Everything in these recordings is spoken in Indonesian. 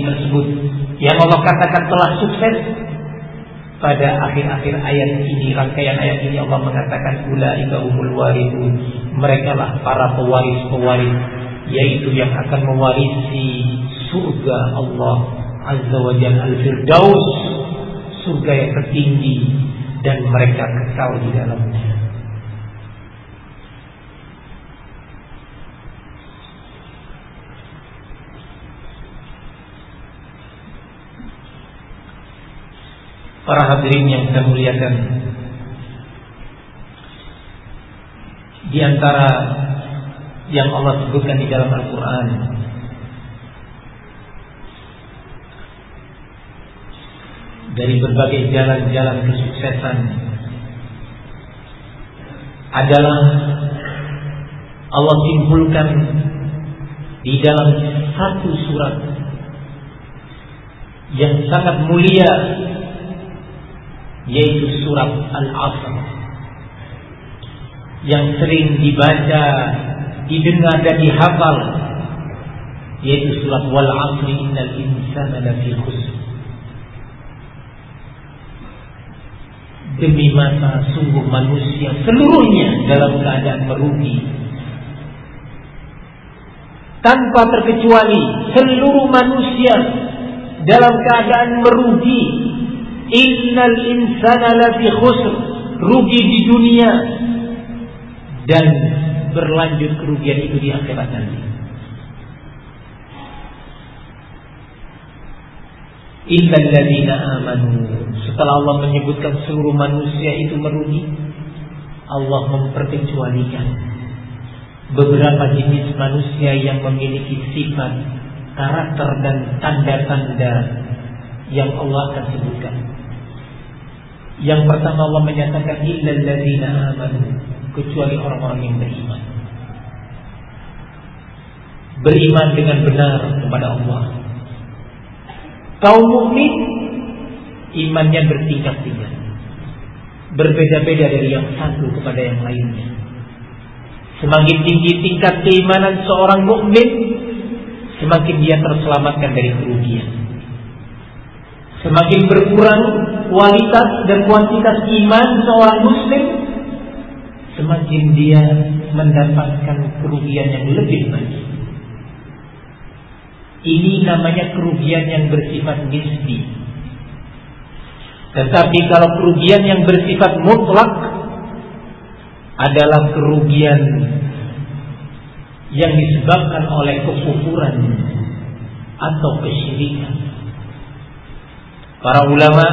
tersebut. Yang Allah katakan telah sukses. Pada akhir-akhir ayat ini rangkaian ayat ini Allah mengatakan ulaika umul mereka lah para pewaris-pewaris yaitu yang akan mewarisi surga Allah Azza wa Jalla al-Firdaus surga yang tertinggi dan mereka kekal di dalamnya Para hadirin yang saya muliakan. Di antara Yang Allah sebutkan di dalam Al-Quran Dari berbagai jalan-jalan kesuksesan Adalah Allah simpulkan Di dalam satu surat Yang sangat mulia yaitu surat Al-Asr yang sering dibaca, didengar dan dihafal yaitu surat Wal Asri innal insana lafi khusr. Demi masa sungguh manusia seluruhnya dalam keadaan merugi. Tanpa terkecuali seluruh manusia dalam keadaan merugi Innal insana lafi khusr. Rugi di dunia. Dan berlanjut kerugian itu di akhirat nanti. Illal ladina amanu. Setelah Allah menyebutkan seluruh manusia itu merugi, Allah memperkecualikan beberapa jenis manusia yang memiliki sifat, karakter dan tanda-tanda yang Allah akan sebutkan. Yang pertama Allah menyatakan illal ladzina amanu kecuali orang-orang yang beriman. Beriman dengan benar kepada Allah. Kaum mukmin imannya bertingkat-tingkat. Berbeda-beda dari yang satu kepada yang lainnya. Semakin tinggi tingkat keimanan seorang mukmin, semakin dia terselamatkan dari kerugian. Semakin berkurang kualitas dan kuantitas iman seorang muslim, semakin dia mendapatkan kerugian yang lebih banyak. Ini namanya kerugian yang bersifat nisbi. Tetapi kalau kerugian yang bersifat mutlak adalah kerugian yang disebabkan oleh kekufuran atau kesyirikan. Para ulama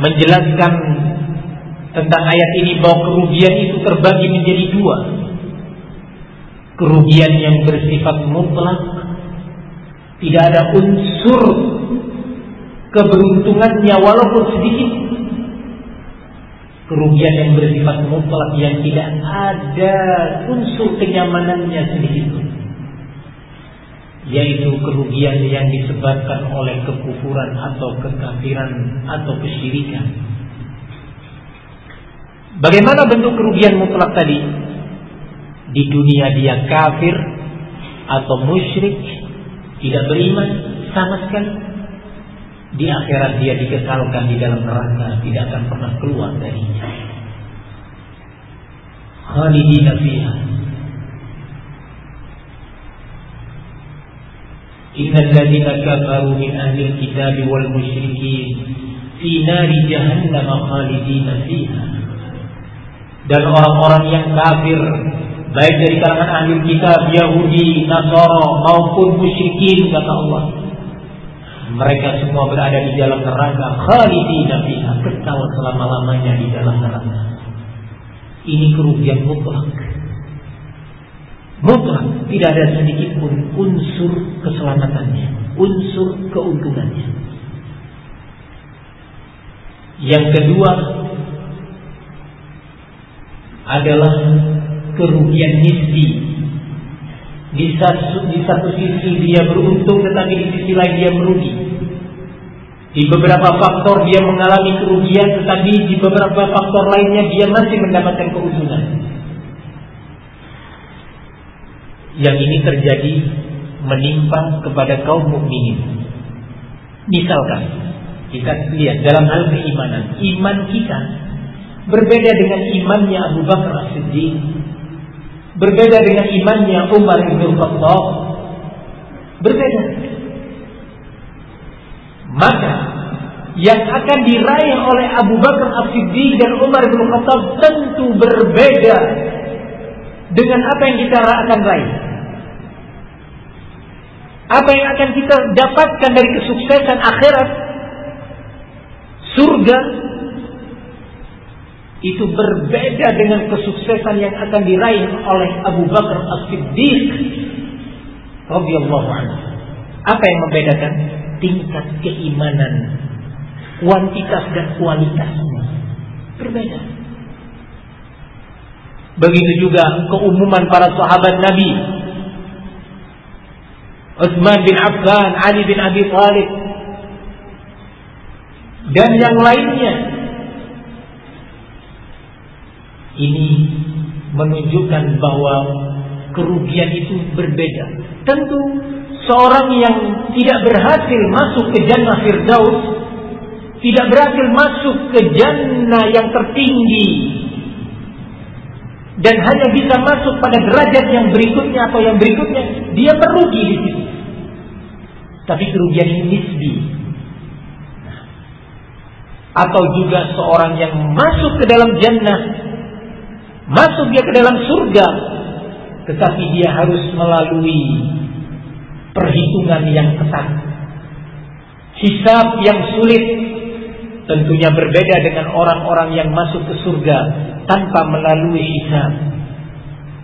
menjelaskan tentang ayat ini bahwa kerugian itu terbagi menjadi dua. Kerugian yang bersifat mutlak, tidak ada unsur keberuntungannya walaupun sedikit. Kerugian yang bersifat mutlak yang tidak ada unsur kenyamanannya sedikit pun yaitu kerugian yang disebabkan oleh kekufuran atau kekafiran atau kesyirikan. Bagaimana bentuk kerugian mutlak tadi? Di dunia dia kafir atau musyrik, tidak beriman sama sekali. Di akhirat dia dikekalkan di dalam neraka, tidak akan pernah keluar darinya. Khalidina fiha إن الذين كفروا من أهل الكتاب والمشركين في نار جهنم خالدين فيها dan orang-orang yang kafir baik dari kalangan ahli kitab Yahudi, Nasara maupun musyrikin kata Allah mereka semua berada di dalam neraka khalidina fiha kekal selama-lamanya di dalam neraka ini kerugian mutlak mutlak tidak ada sedikit pun unsur keselamatannya, unsur keuntungannya. Yang kedua adalah kerugian nisbi. Di satu, di satu sisi dia beruntung tetapi di sisi lain dia merugi. Di beberapa faktor dia mengalami kerugian tetapi di beberapa faktor lainnya dia masih mendapatkan keuntungan. Yang ini terjadi menimpa kepada kaum mukminin Misalkan kita lihat dalam hal keimanan, iman kita berbeda dengan imannya Abu Bakar As-Siddiq, berbeda dengan imannya Umar bin Khattab, berbeda. Maka yang akan diraih oleh Abu Bakar As-Siddiq dan Umar bin Khattab tentu berbeda dengan apa yang kita akan raih. Apa yang akan kita dapatkan dari kesuksesan akhirat surga itu berbeda dengan kesuksesan yang akan diraih oleh Abu Bakar As-Siddiq radhiyallahu anhu. Apa yang membedakan? Tingkat keimanan, kuantitas dan kualitasnya berbeda. Begitu juga keumuman para sahabat Nabi. Utsman bin Affan, Ali bin Abi Thalib, dan yang lainnya. Ini menunjukkan bahwa kerugian itu berbeda. Tentu seorang yang tidak berhasil masuk ke jannah firdaus tidak berhasil masuk ke jannah yang tertinggi dan hanya bisa masuk pada derajat yang berikutnya atau yang berikutnya, dia merugi di situ. Tapi kerugian ini nisbi, atau juga seorang yang masuk ke dalam jannah, masuk dia ke dalam surga, tetapi dia harus melalui perhitungan yang ketat. Hisab yang sulit tentunya berbeda dengan orang-orang yang masuk ke surga tanpa melalui hisab,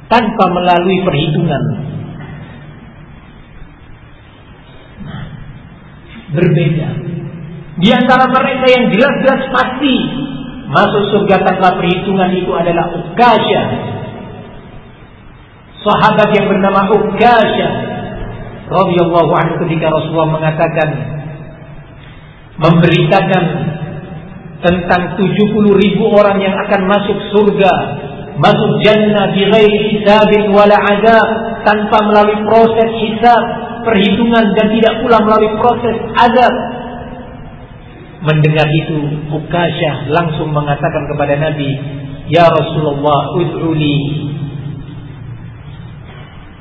tanpa melalui perhitungan. Nah, berbeda di antara mereka yang jelas-jelas pasti masuk surga tanpa perhitungan itu adalah Ukasha. Sahabat yang bernama Ukasha radhiyallahu anhu ketika Rasulullah mengatakan memberitakan tentang 70 ribu orang yang akan masuk surga masuk jannah bi ghairi wala tanpa melalui proses hisab perhitungan dan tidak pula melalui proses azab. Mendengar itu Ukasyah langsung mengatakan kepada Nabi Ya Rasulullah ud'uli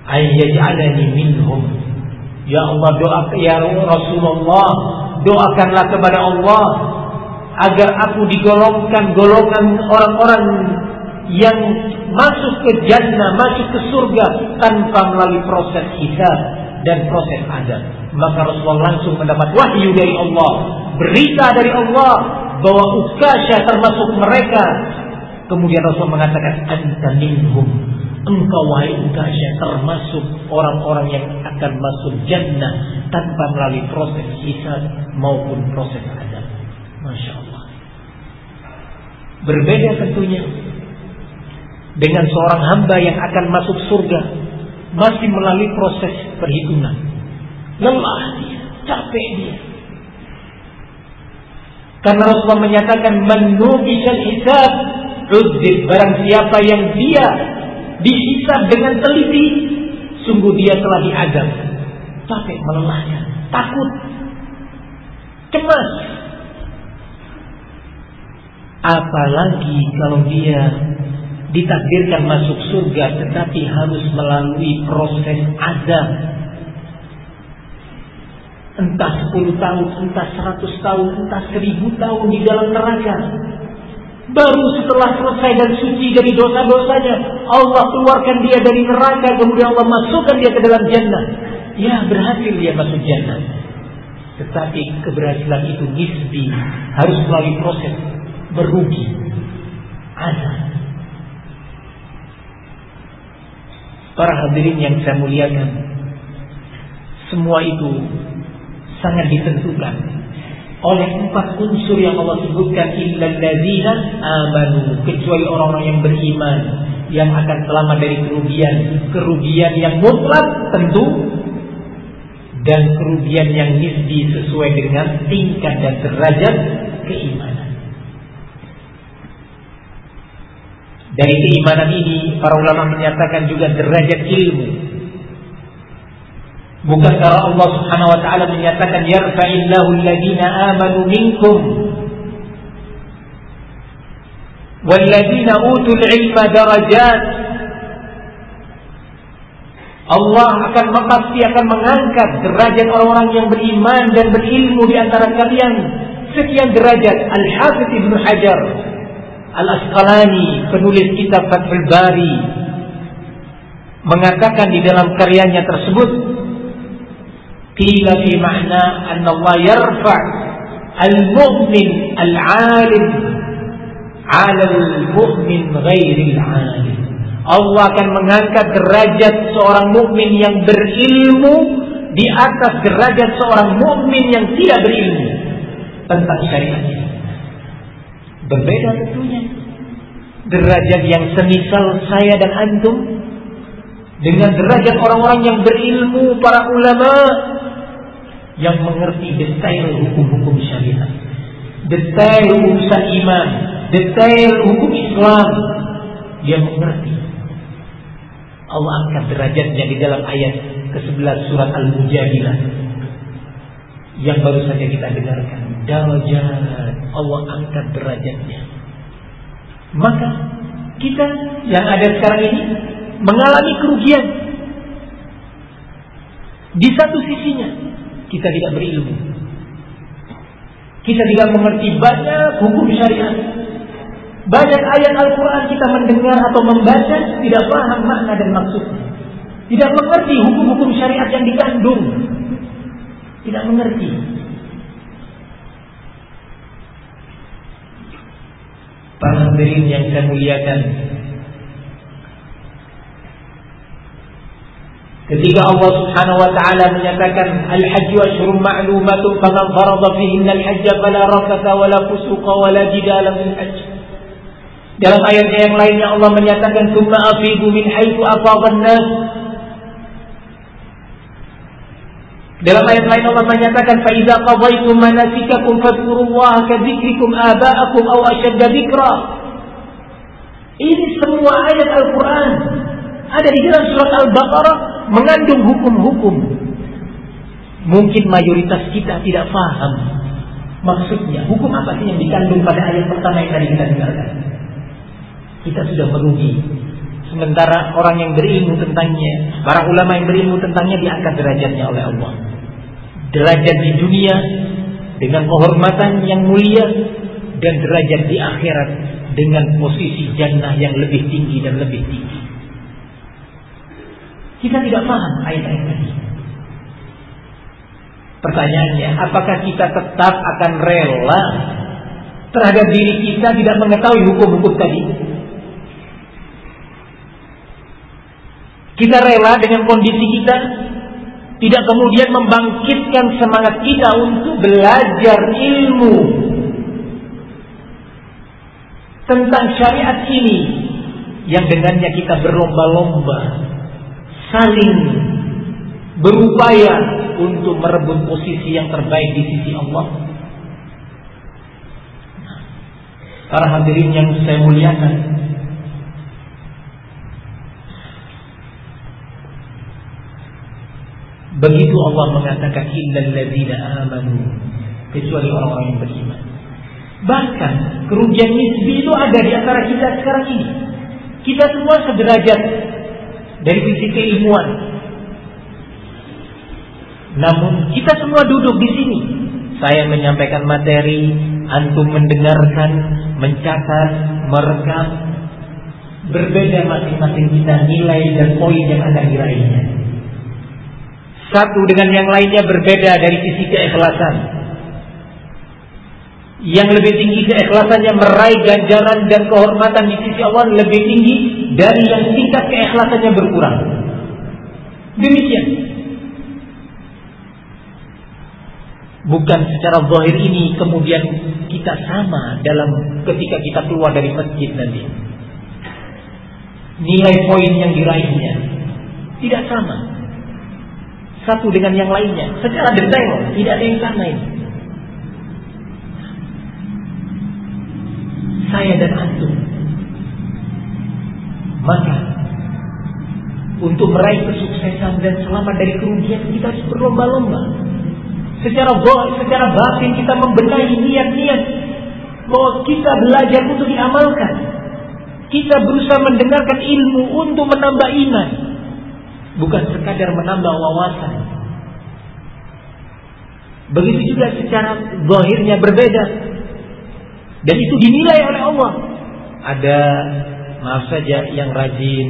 Ayyaj'alani minhum. Ya Allah doa Ya Rasulullah Doakanlah kepada Allah Agar aku digolongkan Golongan orang-orang Yang masuk ke jannah Masuk ke surga Tanpa melalui proses hisab Dan proses adab Maka Rasulullah langsung mendapat wahyu dari Allah berita dari Allah bahwa Ukasha termasuk mereka. Kemudian Rasul mengatakan anta minhum. Engkau wahai Ukasha termasuk orang-orang yang akan masuk jannah tanpa melalui proses hisab maupun proses adab. Masya Allah. Berbeda tentunya dengan seorang hamba yang akan masuk surga masih melalui proses perhitungan. Lelah dia, capek dia, karena Rasulullah menyatakan menubisal hisab udzib barang siapa yang dia dihisab dengan teliti sungguh dia telah diadab. Capek melelahkan takut cemas. Apalagi kalau dia ditakdirkan masuk surga tetapi harus melalui proses azab entah 10 tahun, entah 100 tahun, entah 1000 tahun di dalam neraka. Baru setelah selesai dan suci dari dosa-dosanya, Allah keluarkan dia dari neraka, kemudian Allah masukkan dia ke dalam jannah. Ya, berhasil dia masuk jannah. Tetapi keberhasilan itu nisbi, harus melalui proses berugi. Ada. Para hadirin yang saya muliakan, semua itu sangat ditentukan oleh empat unsur yang Allah sebutkan illal ladzina amanu kecuali orang-orang yang beriman yang akan selamat dari kerugian. Kerugian yang mutlak tentu dan kerugian yang nisbi sesuai dengan tingkat dan derajat keimanan dari keimanan ini para ulama menyatakan juga derajat ilmu. Bukan karena Allah Subhanahu wa taala menyatakan yarfa'illahu alladhina amanu minkum. Walladzina utul ilma darajat. Allah akan pasti akan mengangkat derajat orang-orang yang beriman dan berilmu di antara kalian. Sekian derajat. Al-Hafiz Ibnu Hajar Al-Asqalani penulis kitab Fathul Bari mengatakan di dalam karyanya tersebut fi makna Allah yarfa' al-mu'min al-'alim 'ala al-mu'min al-'alim Allah akan mengangkat derajat seorang mukmin yang berilmu di atas derajat seorang mukmin yang tidak berilmu tentang syariat Berbeda tentunya. Derajat yang semisal saya dan antum dengan derajat orang-orang yang berilmu, para ulama yang mengerti detail hukum-hukum syariat, detail urusan iman, detail hukum Islam, dia mengerti. Allah angkat derajatnya di dalam ayat ke-11 surat Al-Mujadilah yang baru saja kita dengarkan. Darajat Allah angkat derajatnya. Maka kita yang ada sekarang ini mengalami kerugian. Di satu sisinya kita tidak berilmu. Kita tidak mengerti banyak hukum syariat. Banyak ayat Al-Quran kita mendengar atau membaca tidak paham makna dan maksudnya. Tidak mengerti hukum-hukum syariat yang dikandung. Tidak mengerti. Para hadirin yang saya muliakan Ketika Allah Subhanahu wa taala menyatakan al-hajj ashhurun ma'lumatun faman farada fihinna al-hajj fala rafatha wala fusuqa wala jidala fil hajj. Dalam ayat yang lainnya Allah menyatakan tsumma afidu min haitsu afadha an-nas. Dalam ayat lain Allah menyatakan fa idza qadaytum manasikakum fadhkurullaha ka dzikrikum aba'akum aw ashadda dzikra. Ini semua ayat Al-Qur'an ada di dalam surat Al-Baqarah mengandung hukum-hukum. Mungkin mayoritas kita tidak paham maksudnya. Hukum apa sih yang dikandung pada ayat pertama yang tadi kita dengarkan? Kita sudah merugi. Sementara orang yang berilmu tentangnya, para ulama yang berilmu tentangnya diangkat derajatnya oleh Allah. Derajat di dunia dengan kehormatan yang mulia dan derajat di akhirat dengan posisi jannah yang lebih tinggi dan lebih tinggi. Kita tidak paham ayat-ayat tadi. Pertanyaannya, apakah kita tetap akan rela terhadap diri kita tidak mengetahui hukum-hukum tadi? Kita rela dengan kondisi kita tidak kemudian membangkitkan semangat kita untuk belajar ilmu tentang syariat ini yang dengannya kita berlomba-lomba saling berupaya untuk merebut posisi yang terbaik di sisi Allah. Para hadirin yang saya muliakan, begitu Allah mengatakan illal ladzina amanu kecuali orang-orang yang beriman. Bahkan kerugian nisbi itu ada di antara kita sekarang ini. Kita semua sederajat dari sisi keilmuan. Namun kita semua duduk di sini. Saya menyampaikan materi, antum mendengarkan, mencatat, merekam. Berbeda masing-masing kita nilai dan poin yang akan diraihnya. Satu dengan yang lainnya berbeda dari sisi keikhlasan. Yang lebih tinggi keikhlasannya meraih ganjaran dan kehormatan di sisi Allah lebih tinggi dari yang tingkat keikhlasannya berkurang. Demikian. Bukan secara zahir ini kemudian kita sama dalam ketika kita keluar dari masjid nanti. Nilai poin yang diraihnya tidak sama. Satu dengan yang lainnya. Secara detail tidak ada yang sama ini. Saya dan antum maka untuk meraih kesuksesan dan selamat dari kerugian kita harus berlomba-lomba. Secara boh, secara batin kita membenahi niat-niat bahwa kita belajar untuk diamalkan. Kita berusaha mendengarkan ilmu untuk menambah iman, bukan sekadar menambah wawasan. Begitu juga secara zahirnya berbeda. Dan itu dinilai oleh Allah. Ada maaf saja yang rajin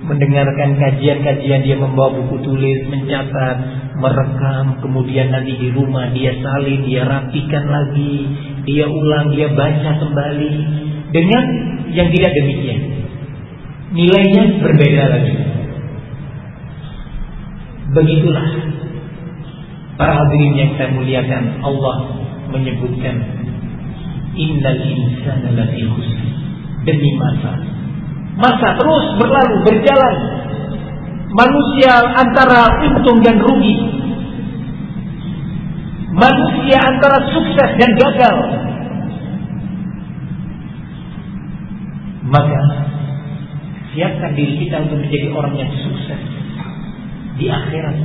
mendengarkan kajian-kajian dia membawa buku tulis, mencatat, merekam, kemudian nanti di rumah dia salin, dia rapikan lagi, dia ulang, dia baca kembali dengan yang tidak demikian. Nilainya berbeda lagi. Begitulah para hadirin yang saya muliakan, Allah menyebutkan innal insana lafi khusr demi masa. Masa terus berlalu berjalan. Manusia antara untung dan rugi. Manusia antara sukses dan gagal. Maka siapkan diri kita untuk menjadi orang yang sukses di akhirat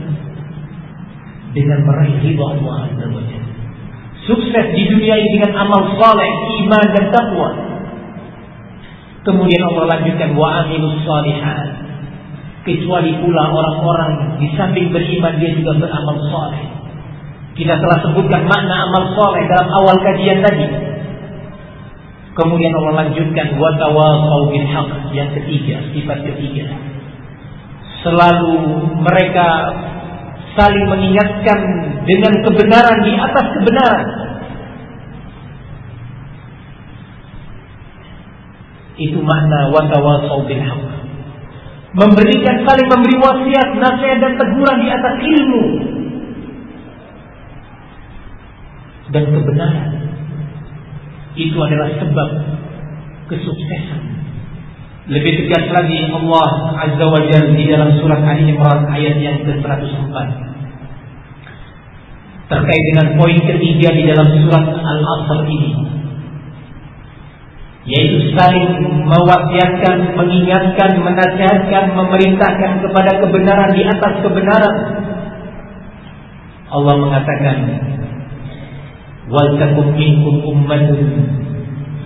dengan meraih ridha Allah Azza Sukses di dunia ini dengan amal saleh, iman dan takwa. Kemudian Allah lanjutkan wa amilus salihat. Kecuali pula orang-orang di samping beriman dia juga beramal saleh. Kita telah sebutkan makna amal saleh dalam awal kajian tadi. Kemudian Allah lanjutkan wa tawasau bil haq yang ketiga, sifat ketiga. Selalu mereka saling mengingatkan dengan kebenaran di atas kebenaran. Itu makna watawasau bil haq. Memberikan saling memberi wasiat, nasihat dan teguran di atas ilmu dan kebenaran. Itu adalah sebab kesuksesan. Lebih tegas lagi Allah Azza wa Jalla di dalam surat Ali Imran ayat yang ke-104 terkait dengan poin ketiga di dalam surat Al-Asr ini yaitu saling mewasiatkan, mengingatkan, menasihatkan, memerintahkan kepada kebenaran di atas kebenaran. Allah mengatakan, "Wal takum minkum ummatun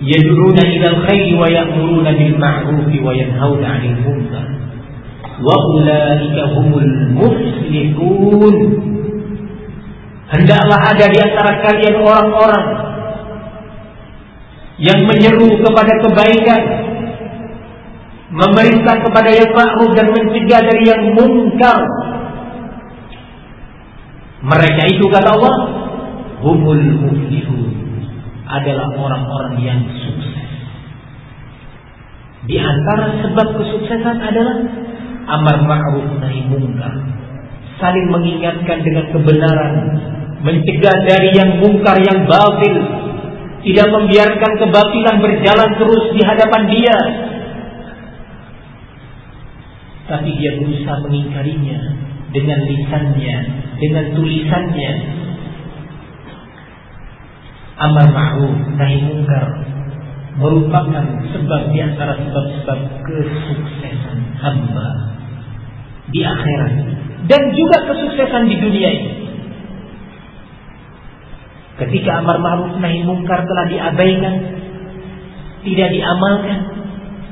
yad'una ila al-khairi wa ya'muruna bil ma'ruf wa yanhauna 'anil munkar wa ulaika humul muflihun." Hendaklah ada di antara kalian orang-orang yang menyeru kepada kebaikan, memerintah kepada yang ma'ruf dan mencegah dari yang mungkar. Mereka itu kata Allah, humul muflihun adalah orang-orang yang sukses. Di antara sebab kesuksesan adalah amar ma'ruf nahi mungkar. Saling mengingatkan dengan kebenaran, mencegah dari yang mungkar yang batil, tidak membiarkan kebatilan berjalan terus di hadapan dia. Tapi dia berusaha mengingkarinya dengan lisannya, dengan tulisannya. Amar ma'ruf nahi mungkar merupakan sebab di antara sebab-sebab kesuksesan hamba di akhirat dan juga kesuksesan di dunia ini. Ketika amar ma'ruf nahi mungkar telah diabaikan, tidak diamalkan,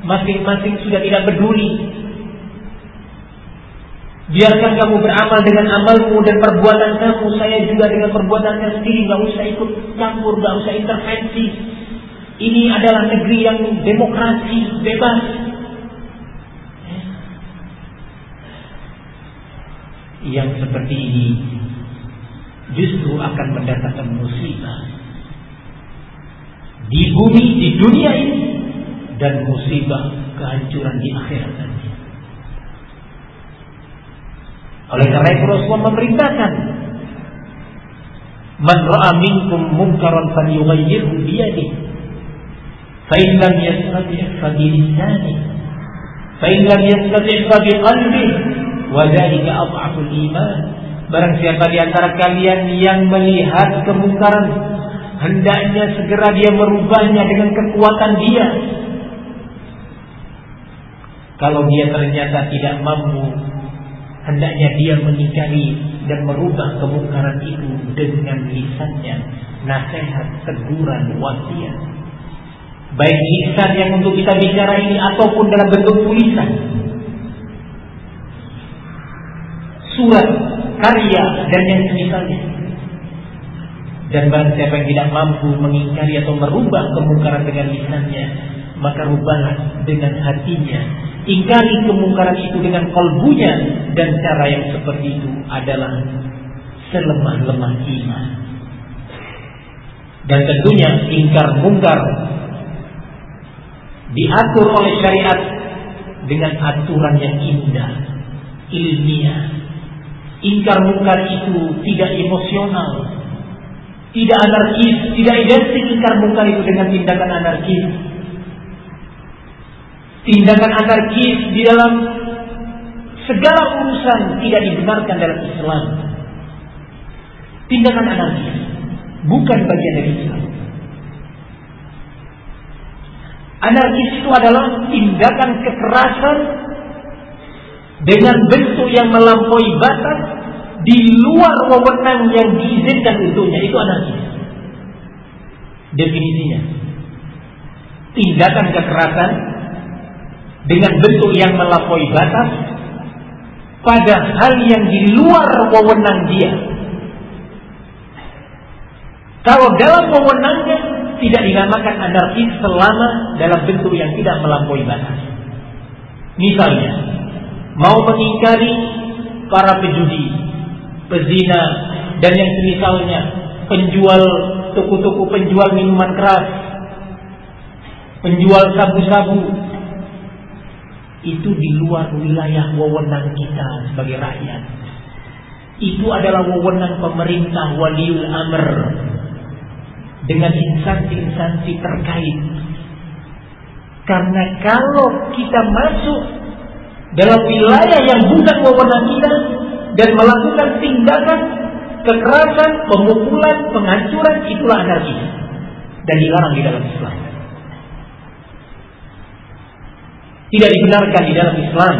masing-masing sudah tidak peduli. Biarkan kamu beramal dengan amalmu dan perbuatan kamu, saya juga dengan perbuatan saya sendiri, nggak usah ikut campur, nggak usah intervensi. Ini adalah negeri yang demokrasi, bebas. Yang seperti ini justru akan mendatangkan musibah di bumi di dunia ini dan musibah kehancuran di akhirat nanti. Oleh karena itu Rasulullah memerintahkan Man ra'a minkum munkaran falyughayyirhu bi yadihi fa in lam yastati' fa bi lisanihi fa in lam yastati' fa bi qalbihi wa dhalika iman Barang siapa di antara kalian yang melihat kemungkaran, hendaknya segera dia merubahnya dengan kekuatan dia. Kalau dia ternyata tidak mampu, hendaknya dia mengingkari dan merubah kemungkaran itu dengan lisannya, nasihat, teguran, wasiat. Baik lisan yang untuk kita bicara ini ataupun dalam bentuk tulisan. Surat, karya, dan yang semisalnya. Dan barang siapa yang tidak mampu mengingkari atau merubah kemungkaran dengan lisannya, maka rubahlah dengan hatinya. Ingkari kemungkaran itu dengan kalbunya dan cara yang seperti itu adalah selemah-lemah iman. Dan tentunya ingkar mungkar diatur oleh syariat dengan aturan yang indah, ilmiah. Ingkar mungkar itu tidak emosional, tidak anarkis, tidak identik ingkar mungkar itu dengan tindakan anarkis, tindakan anarkis di dalam segala urusan tidak dibenarkan dalam Islam. Tindakan anarkis bukan bagian dari Islam. Anarkis itu adalah tindakan kekerasan dengan bentuk yang melampaui batas di luar wewenang yang diizinkan untuknya itu anarkis. Definisinya. Tindakan kekerasan dengan bentuk yang melampaui batas pada hal yang di luar wewenang dia. Kalau dalam wewenangnya tidak dinamakan anarkis selama dalam bentuk yang tidak melampaui batas. Misalnya, mau mengingkari para pejudi, pezina, dan yang semisalnya, penjual toko-toko penjual minuman keras, penjual sabu-sabu, itu di luar wilayah wewenang kita sebagai rakyat. Itu adalah wewenang pemerintah waliul amr dengan instansi-instansi terkait. Karena kalau kita masuk dalam wilayah yang bukan wewenang kita dan melakukan tindakan kekerasan, pemukulan, penghancuran, itulah anarkis dan dilarang di dalam Islam. Tidak dibenarkan di dalam Islam.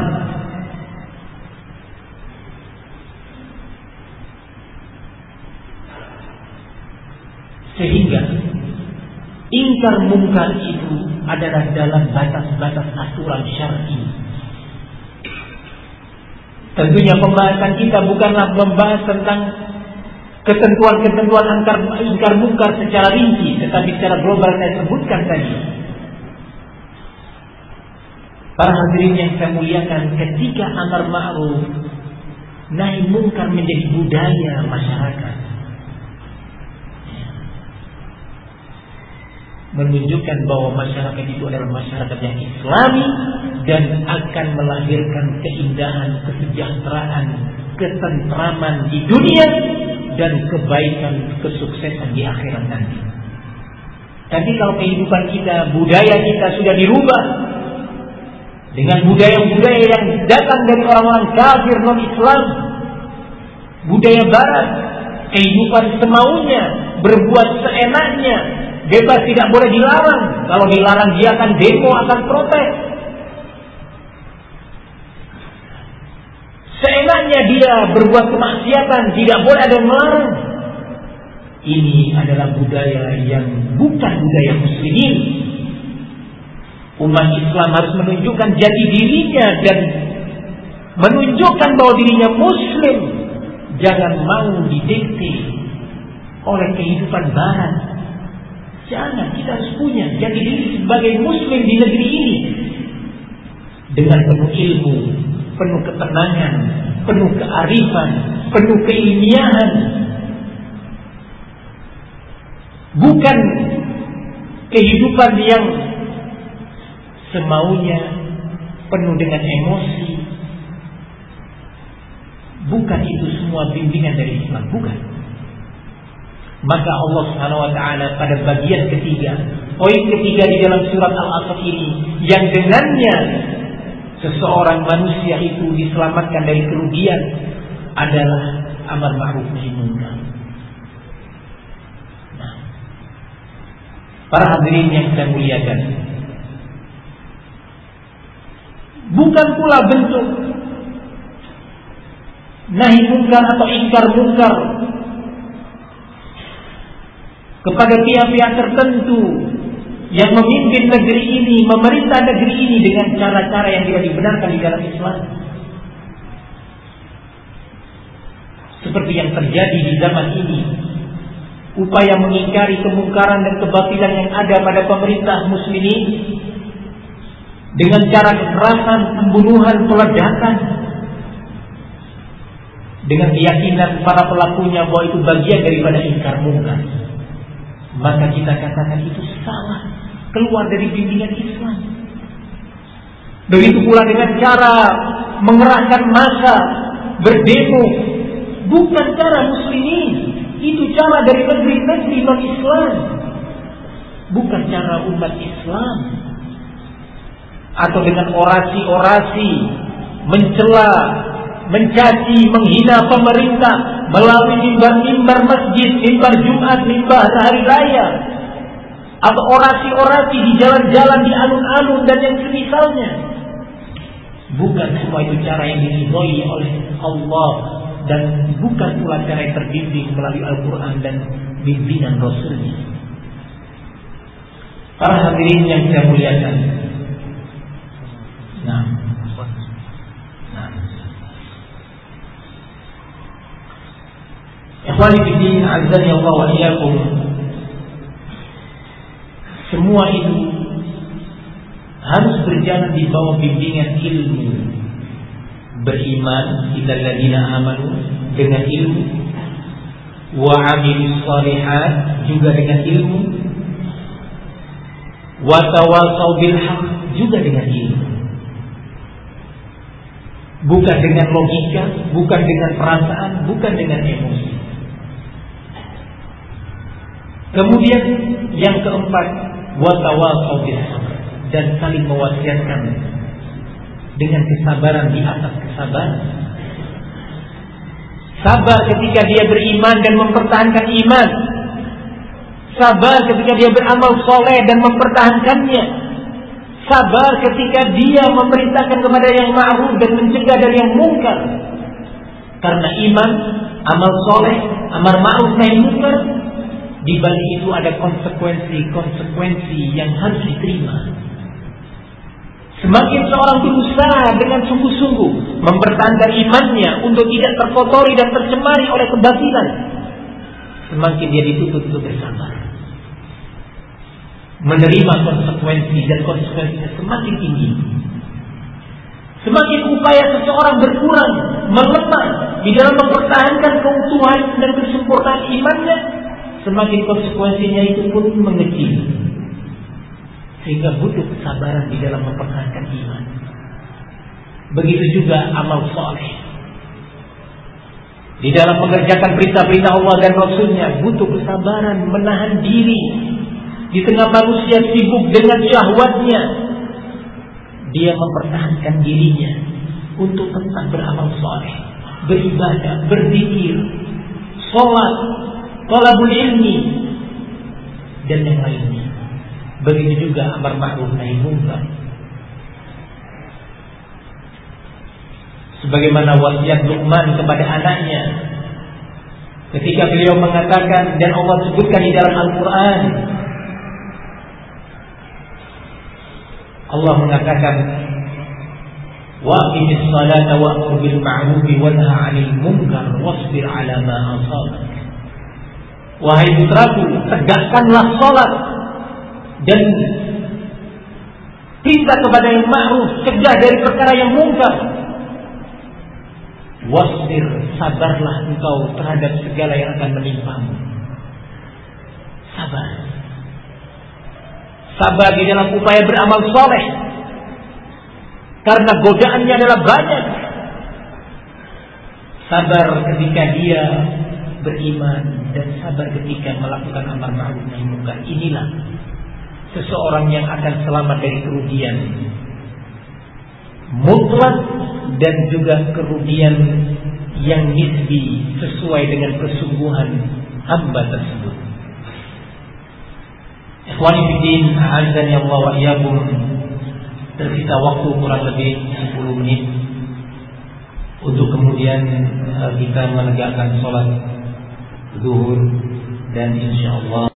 Sehingga ingkar mungkar itu adalah dalam batas-batas aturan syar'i. Tentunya pembahasan kita bukanlah membahas tentang ketentuan-ketentuan ingkar, mungkar secara rinci, tetapi secara global saya sebutkan tadi Para hadirin yang saya muliakan, ketika amar ma'ruf nahi mungkar menjadi budaya masyarakat. Menunjukkan bahwa masyarakat itu adalah masyarakat yang islami dan akan melahirkan keindahan, kesejahteraan, ketentraman di dunia dan kebaikan, kesuksesan di akhirat nanti. Tapi kalau kehidupan kita, budaya kita sudah dirubah, dengan budaya-budaya yang datang dari orang-orang kafir non-Islam, budaya Barat, kehidupan semaunya, berbuat seenaknya, bebas tidak boleh dilarang. Kalau dilarang dia akan demo, akan protes. Seenaknya dia berbuat kemaksiatan, tidak boleh ada yang melarang. Ini adalah budaya yang bukan budaya muslimin, Umat Islam harus menunjukkan jati dirinya dan menunjukkan bahwa dirinya muslim. Jangan mau didikte oleh kehidupan barat. Jangan, kita harus punya jati diri sebagai muslim di negeri ini. Dengan penuh ilmu, penuh ketenangan, penuh kearifan, penuh keilmiahan. Bukan kehidupan yang semaunya, penuh dengan emosi. Bukan itu semua bimbingan dari Islam, bukan. Maka Allah Subhanahu wa taala pada bagian ketiga, poin ketiga di dalam surat Al-Asr ini yang dengannya seseorang manusia itu diselamatkan dari kerugian adalah amar ma'ruf nahi munkar. Nah, para hadirin yang saya muliakan, Bukan pula bentuk nahi mungkar atau ingkar mungkar kepada pihak-pihak tertentu yang memimpin negeri ini, memerintah negeri ini dengan cara-cara yang tidak dibenarkan di dalam Islam. Seperti yang terjadi di zaman ini, upaya mengingkari kemungkaran dan kebatilan yang ada pada pemerintah muslimin dengan cara kekerasan, pembunuhan, peledakan. Dengan keyakinan para pelakunya bahwa itu bagian daripada ingkar mungkar. Maka kita katakan itu salah, keluar dari bimbingan Islam. Begitu pula dengan cara mengerahkan massa berdemo, bukan cara muslimin, itu cara dari negeri-negeri non-Islam, bukan cara umat Islam atau dengan orasi-orasi mencela, mencaci, menghina pemerintah melalui mimbar-mimbar masjid, mimbar Jumat, mimbar hari raya atau orasi-orasi di jalan-jalan di alun-alun dan yang semisalnya. Bukan semua itu cara yang diridhoi oleh Allah dan bukan pula cara yang terbimbing melalui Al-Quran dan bimbingan Rasulnya. Para hadirin yang saya muliakan, Nah. Nah. Ikhwani fiddin azza wa wa iyyakum. Semua itu harus berjalan di bawah bimbingan ilmu. Beriman ilal ladina amanu dengan ilmu wa amilus salihat juga dengan ilmu wa tawasau bil juga dengan ilmu bukan dengan logika, bukan dengan perasaan, bukan dengan emosi. Kemudian yang keempat, watawasau dan saling mewasiatkan dengan kesabaran di atas kesabaran. Sabar ketika dia beriman dan mempertahankan iman. Sabar ketika dia beramal soleh dan mempertahankannya sabar ketika dia memerintahkan kepada yang ma'ruf dan mencegah dari yang mungkar. Karena iman, amal soleh, amal ma'ruf nahi mungkar, di balik itu ada konsekuensi-konsekuensi yang harus diterima. Semakin seorang berusaha dengan sungguh-sungguh mempertahankan imannya untuk tidak terkotori dan tercemari oleh kebatilan, semakin dia dituntut untuk bersabar menerima konsekuensi dan konsekuensinya semakin tinggi. Semakin upaya seseorang berkurang, melemah di dalam mempertahankan keutuhan dan kesempurnaan imannya, semakin konsekuensinya itu pun mengecil. Sehingga butuh kesabaran di dalam mempertahankan iman. Begitu juga amal soleh. Di dalam mengerjakan perintah-perintah Allah dan Rasulnya butuh kesabaran menahan diri di tengah manusia sibuk dengan syahwatnya, dia mempertahankan dirinya untuk tetap beramal soleh, beribadah, berzikir, sholat, tolabul ilmi, dan yang lainnya. Begitu juga amar ma'ruf nahi munkar. Sebagaimana wasiat Luqman kepada anaknya ketika beliau mengatakan dan Allah sebutkan di dalam Al-Qur'an Allah mengatakan wa bil ma'ruf wa nahy 'anil munkar wasbir 'ala ma asabak. Wahai putraku, tegakkanlah salat dan perintah kepada yang ma'ruf, cegah dari perkara yang mungkar. Wasbir, sabarlah engkau terhadap segala yang akan menimpamu. Sabar. Sabar di dalam upaya beramal soleh. Karena godaannya adalah banyak. Sabar ketika dia beriman dan sabar ketika melakukan amar ma'ruf nahi munkar. Inilah seseorang yang akan selamat dari kerugian mutlak dan juga kerugian yang nisbi sesuai dengan kesungguhan hamba tersebut. Ikhwani fiddin, a'azzani Allah wa iyyakum. tersisa waktu kurang lebih 10 menit untuk kemudian kita menegakkan sholat zuhur dan insya Allah